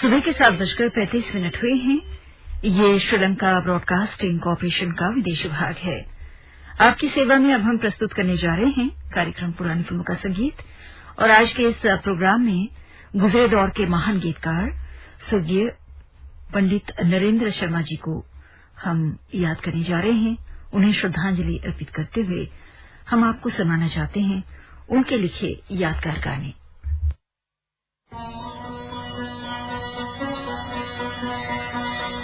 सुबह के सात बजकर पैंतीस मिनट हुए हैं। ये श्रीलंका ब्रॉडकास्टिंग कॉरपोरेशन का विदेश विभाग है। आपकी सेवा में अब हम प्रस्तुत करने जा रहे हैं कार्यक्रम पुरानी फ़िल्मों का संगीत और आज के इस प्रोग्राम में गुजरे दौर के महान गीतकार स्वर्गीय पंडित नरेंद्र शर्मा जी को हम याद करने जा रहे हैं। उन्हें श्रद्धांजलि अर्पित करते हुए हम आपको सुनाना चाहते हैं। उनके लिखे यादगार गाने।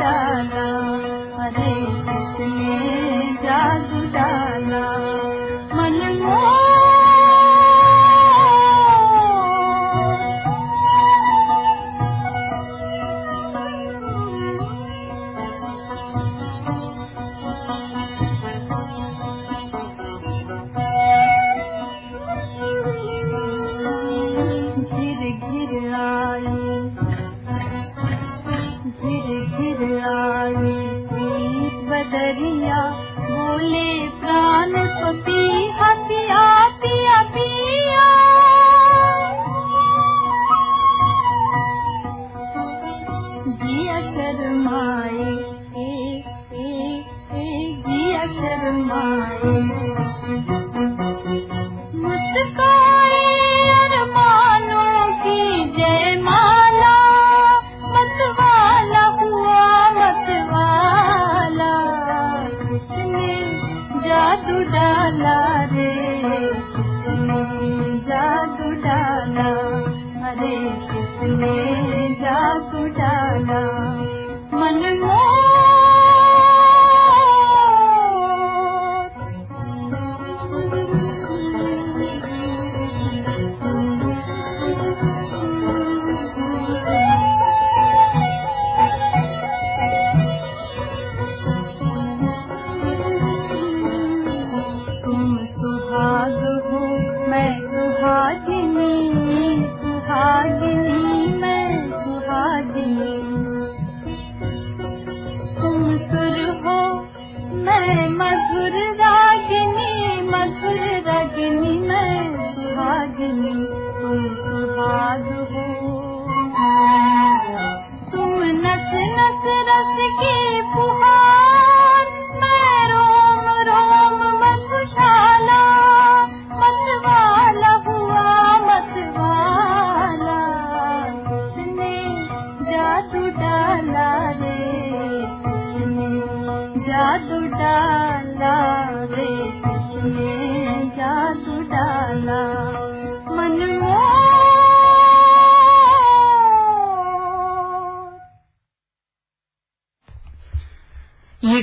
ಸೀತಾರಾಮ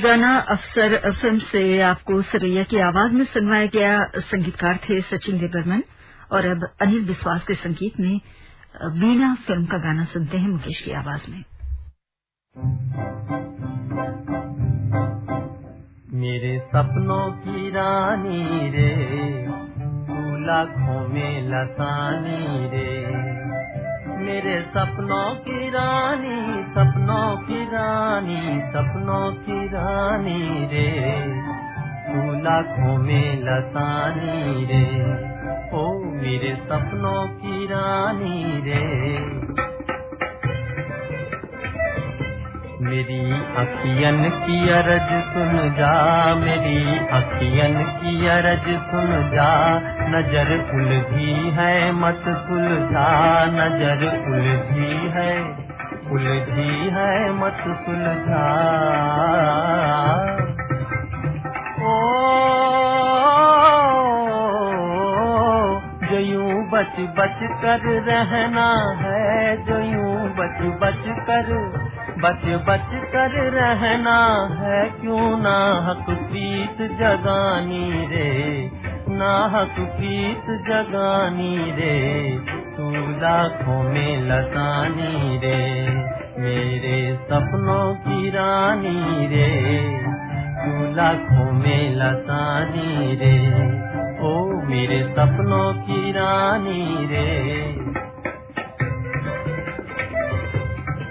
गाना अफसर फ़िल्म से आपको सरैया की आवाज़ में सुनवाया गया संगीतकार थे सचिन देबरमन। और अब अनिल विश्वास के संगीत में बीना फ़िल्म का गाना सुनते हैं मुकेश की आवाज़ में। मेरे सपनों की रानी रे, तू लाखों में लसानी रे। मेरे सपनों की रानी, सपनों की रानी, सपनों की रानी रे। तू लाखों में लसानी रे। ओ, मेरे सपनों की रानी रे। मेरी अखियन की अरज सुन जा, मेरी अखियन की अरज सुन जा। नज़र उलझी है, मत सुलझा, नज़र उलझी है उलझी है, मत सुलझा। ओ, जो यूँ बच बच कर रहना है, जो यूँ बच बच कर, बच बच कर रहना है, क्यों ना हक प्रीत जगानी रे? ना हक जगानी रे तू लाखों में लसानी रे, मेरे सपनों की रानी रे, तू लाखों में लसानी रे, ओ मेरे सपनों की रानी रे।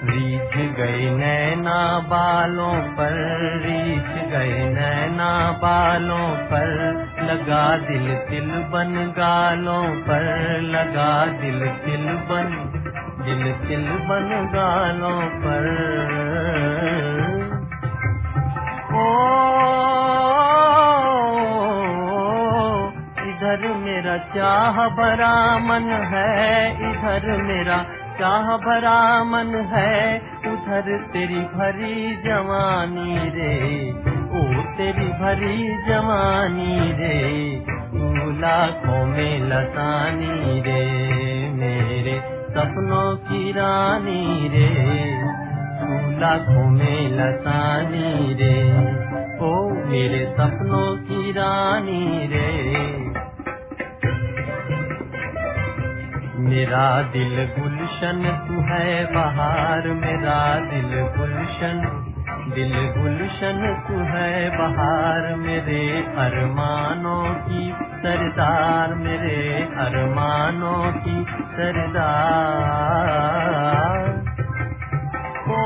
रीछ गए नैना बालों पर, रीछ गए नैना बालों पर लगा दिल तिल बन गालों पर, लगा दिल तिल बन, दिल तिल बन गालों पर। ओ, इधर मेरा चाह भरा मन है, इधर मेरा चाह भरा मन है, उधर तेरी भरी जवानी रे। तेरी भरी जवानी रे तू लाखों में लसानी रे, मेरे सपनों की रानी रे तू लाखों में लसानी रे, ओ मेरे सपनों की रानी रे। मेरा दिल गुलशन तू है बहार, मेरा दिल गुलशन दिल गुलशन तू है बहार मेरे अरमानों की सरदार, मेरे अरमानों की सरदार। ओ,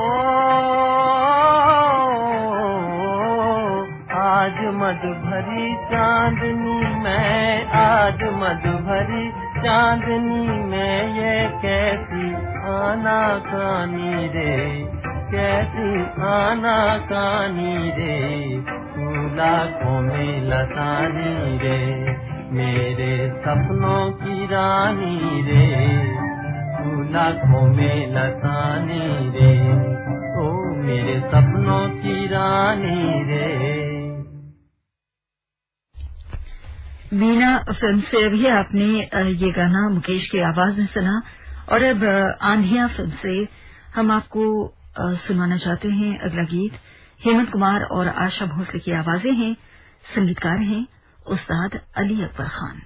आज मध भरी चांदनी मैं, आज मध भरी चांदनी में, ये कैसी आना कानी रे। कैसी आना कानी रे? लाखों में रे। मेरे सपनों की रानी रे। लाखों में रे। ओ, मेरे सपनों की रानी रे। मीना फ़िल्म से अभी आपने ये गाना मुकेश की आवाज़ में सुना। और अब आंधिया फ़िल्म से हम आपको सुनाना चाहते हैं अगला गीत। हेमंत कुमार और आशा भोसले की आवाज़ें हैं। संगीतकार हैं उस्ताद अली अकबर खान।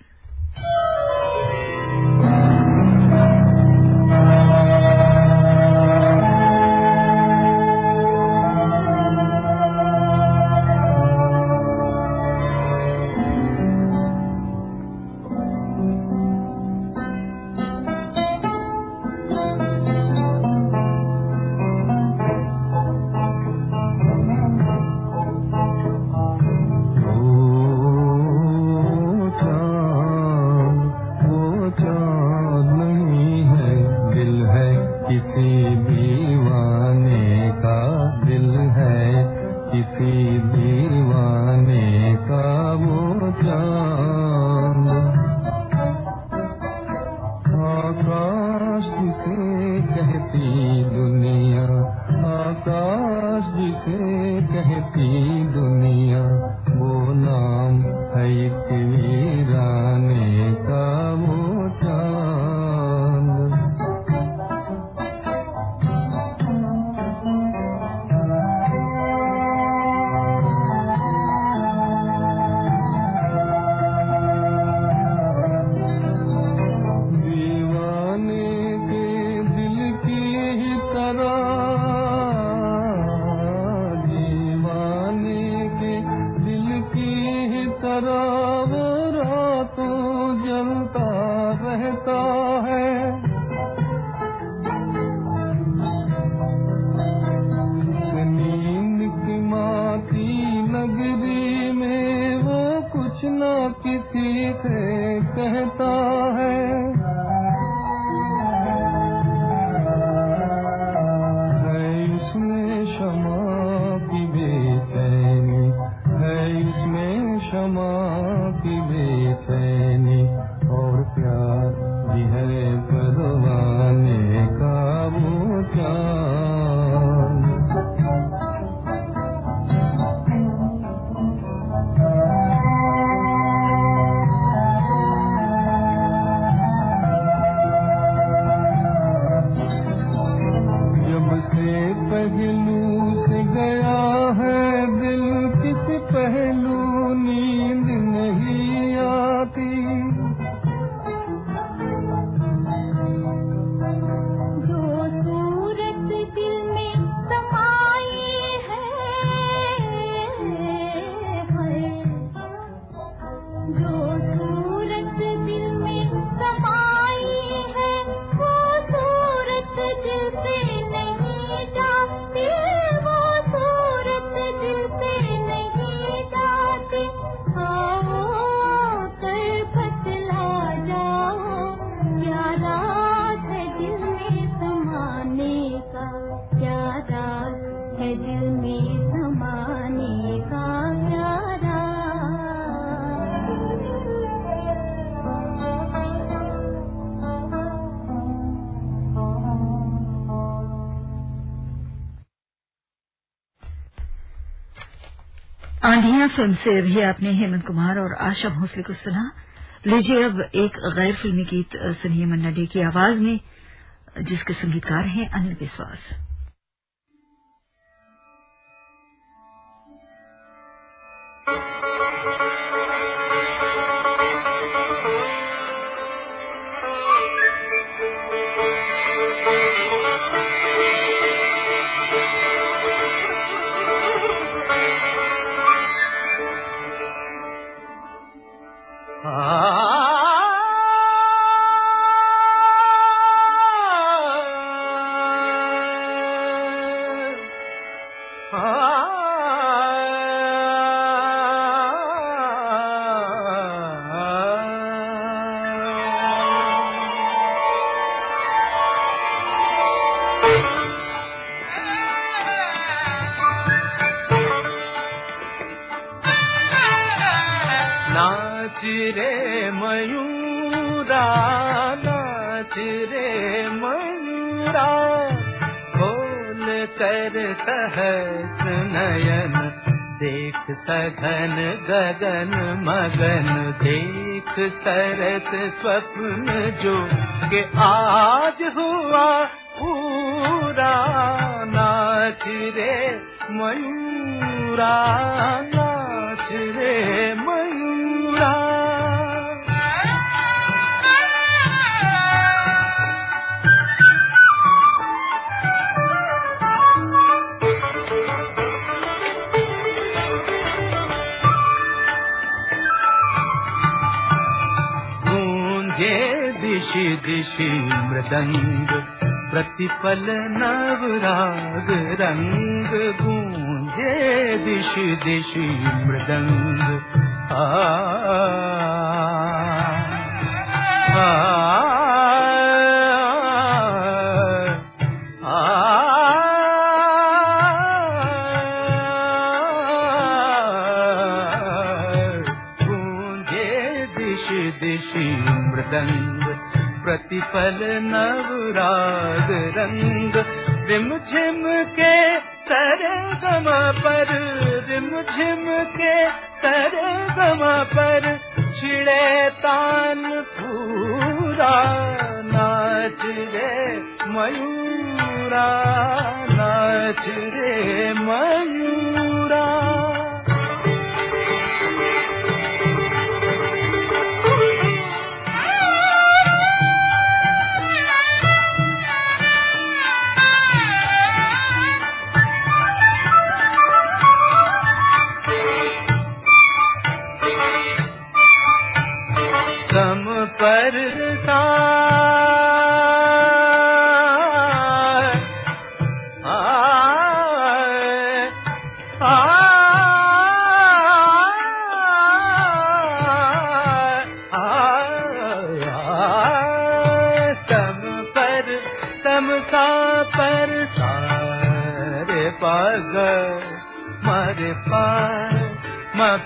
क्षमाने हैमे क्षमा जो फ़िल्म से अभी आपने हेमंत कुमार और आशा भोसले को सुना। लीजिए अब एक गैर फिल्मी गीत सुनिए मन्ना डे की आवाज़ में, जिसके संगीतकार हैं अनिल विश्वास। सघन गगन मगन। देख सरस स्वप्न जो के आज हुआ पूरा। नाच रे मयूरा, नाच रे मयूरा। गुञ्जय दिशि दिशि मृदङ्ग प्रतिपल नवराग रङ्ग गे दिशि दिशि मृदङ्ग दिशि प्रतिपल नवराग रंग। रिम झिम के गम पर रिम झिम के तरे गम पर छिड़े तान पूरा नाच रे मयूरा नाच रे मयूरा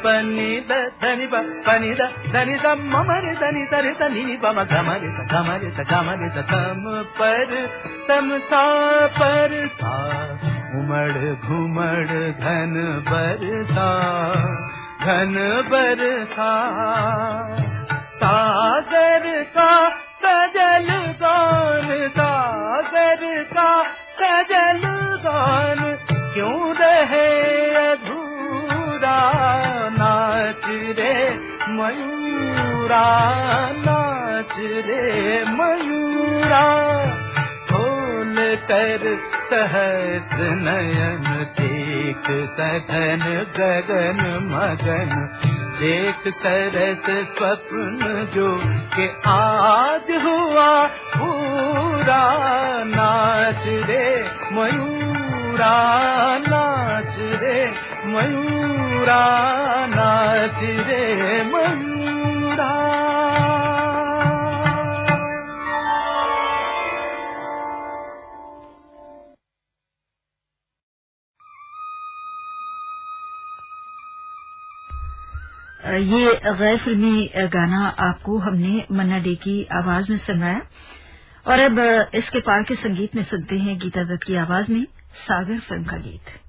धनि द, धनि रे धनि द रे धनि नि ब म ग म रे द ग म रे द ग म रे द तम पर सा पर सा। उमड़ घुमड़ घन बरसा घन बरसा सागर का सजल गान, सागर का सजल गान, क्यों रहे नाच रे, मयूरा, नाच रे, मयूरा। खोल कर सहस नयन देख सघन गगन मगन। देख सरस स्वप्न जो के आज हुआ, पूरा नाच रे, मयूरा। ये गैर फिल्मी गाना आपको हमने मन्ना डे की आवाज़ में सुनाया। और अब इसके पार के संगीत में सुनते हैं गीता दत्त की आवाज़ में सागर फ़िल्म का गीत।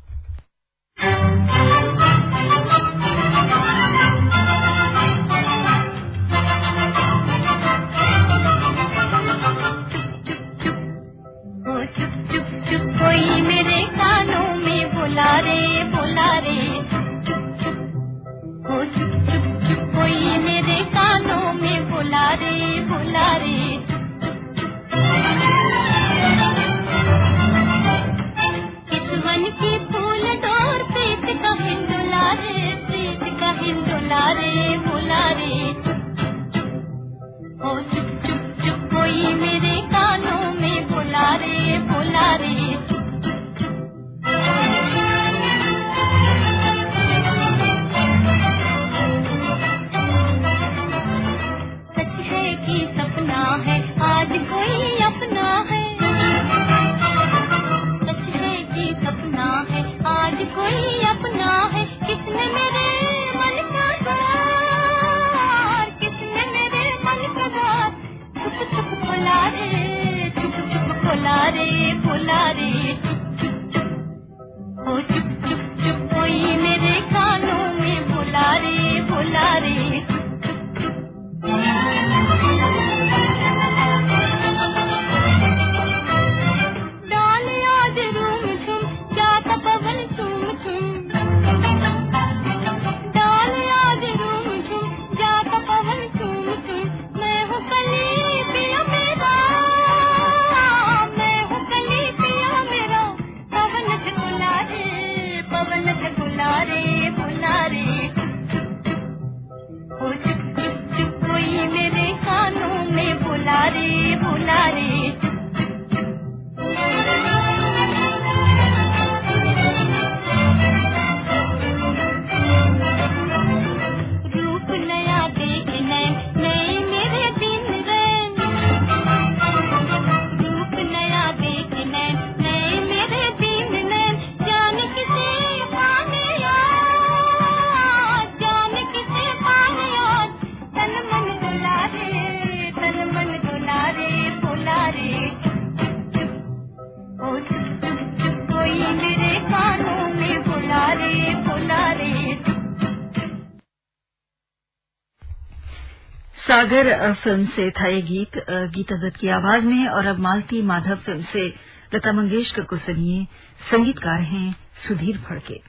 सागर फ़िल्म से था ये गीत गीता दत्त की आवाज़ में और अब मालती माधव फ़िल्म से लता मंगेशकर को सुनिए संगीतकार हैं सुधीर फड़के।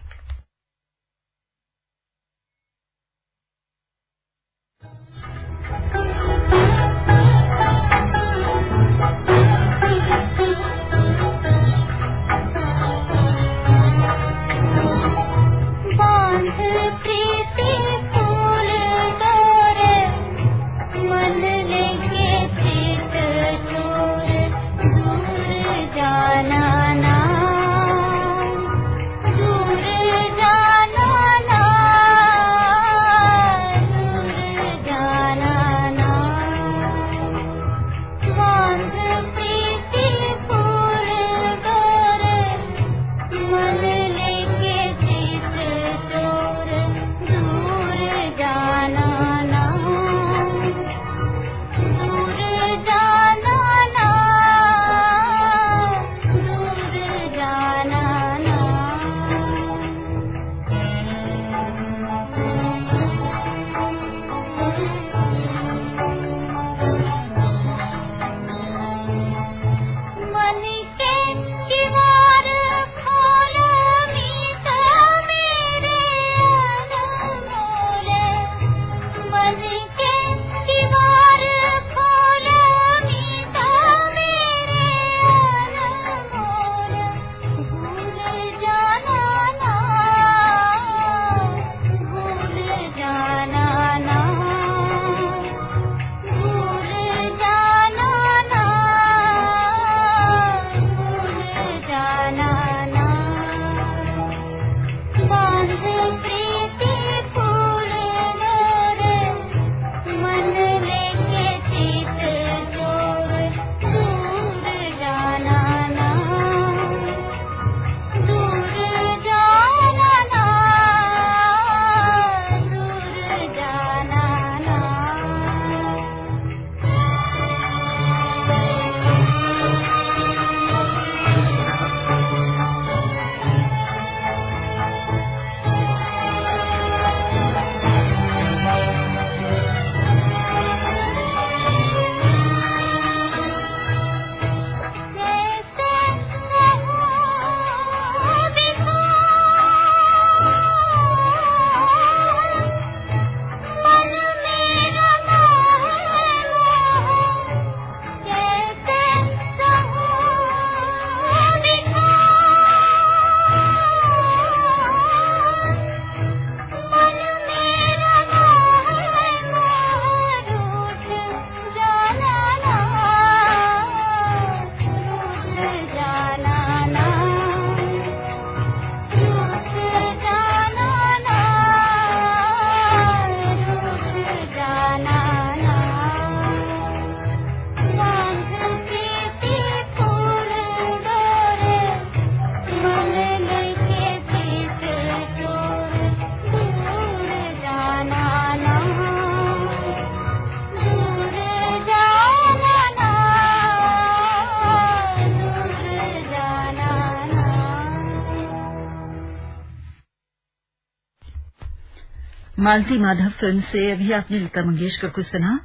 मालती माधव फ़िल्म से अभी आपने लता मंगेशकर को सुना।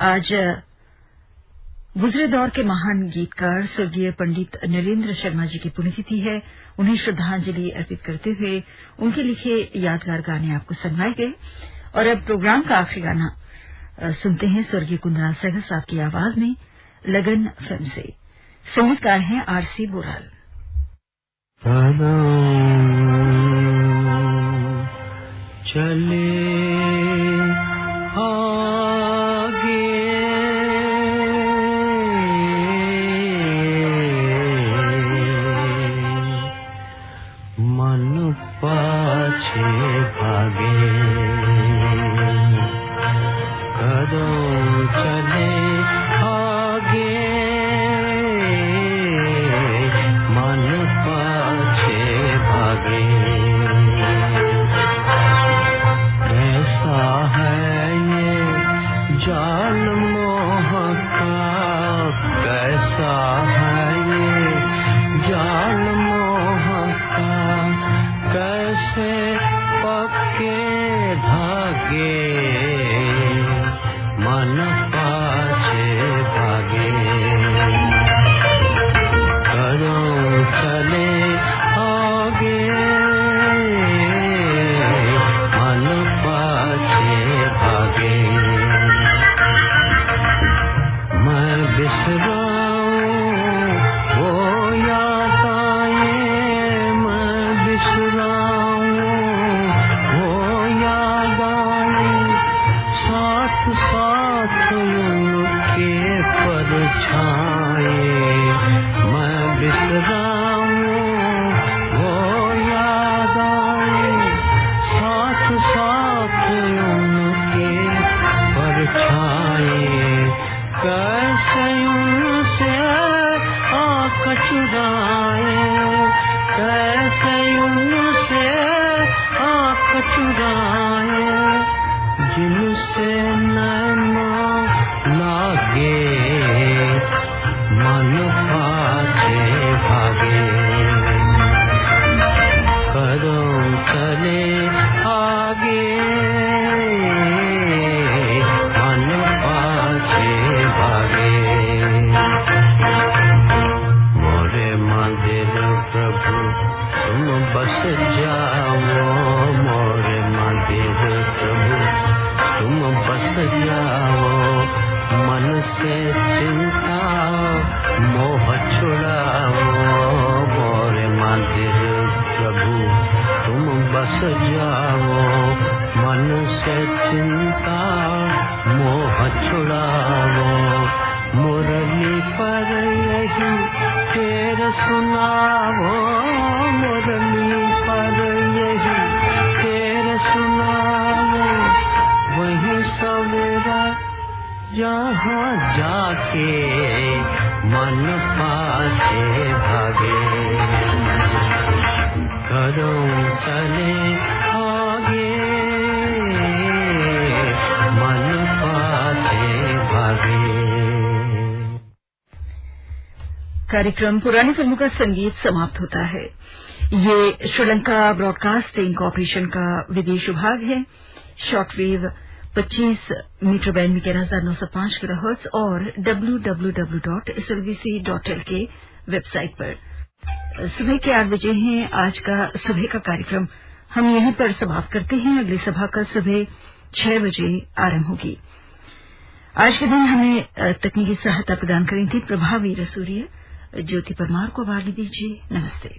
आज गुजरे दौर के महान गीतकार स्वर्गीय पंडित नरेंद्र शर्मा जी की पुण्यतिथि है। उन्हें श्रद्धांजलि अर्पित करते हुए उनके लिखे यादगार गाने आपको सुनवाए गए। और अब प्रोग्राम का आखिरी गाना सुनते हैं स्वर्गीय कुंदरा सहगल साहब की आवाज़ में, लगन फ़िल्म से। संगीतकार हैं आरसी बोराल। चले आगे। मन पाछे भागे। कदों चले कार्यक्रम पुरानी फ़िल्मों का संगीत समाप्त होता है। ये श्रीलंका ब्रॉडकास्टिंग कॉरपोरेशन का विदेश विभाग है। शॉर्टवेव 25 मीटर बैंड में ग्यारह हज़ार नौ सौ पाँच किलोहर्ट्ज और W W W dot SLVC dot L K website पर। सुबह के आठ बजे हैं, आज का सुबह का कार्यक्रम। हम यहीं पर समाप्त करते हैं। अगली सभा कल सुबह छह बजे आरंभ होगी। आज के दिन हमें तकनीकी सहायता प्रदान करी थी प्रभावी रसूरिया। ज्योति परमार को वाली दीजिए। नमस्ते।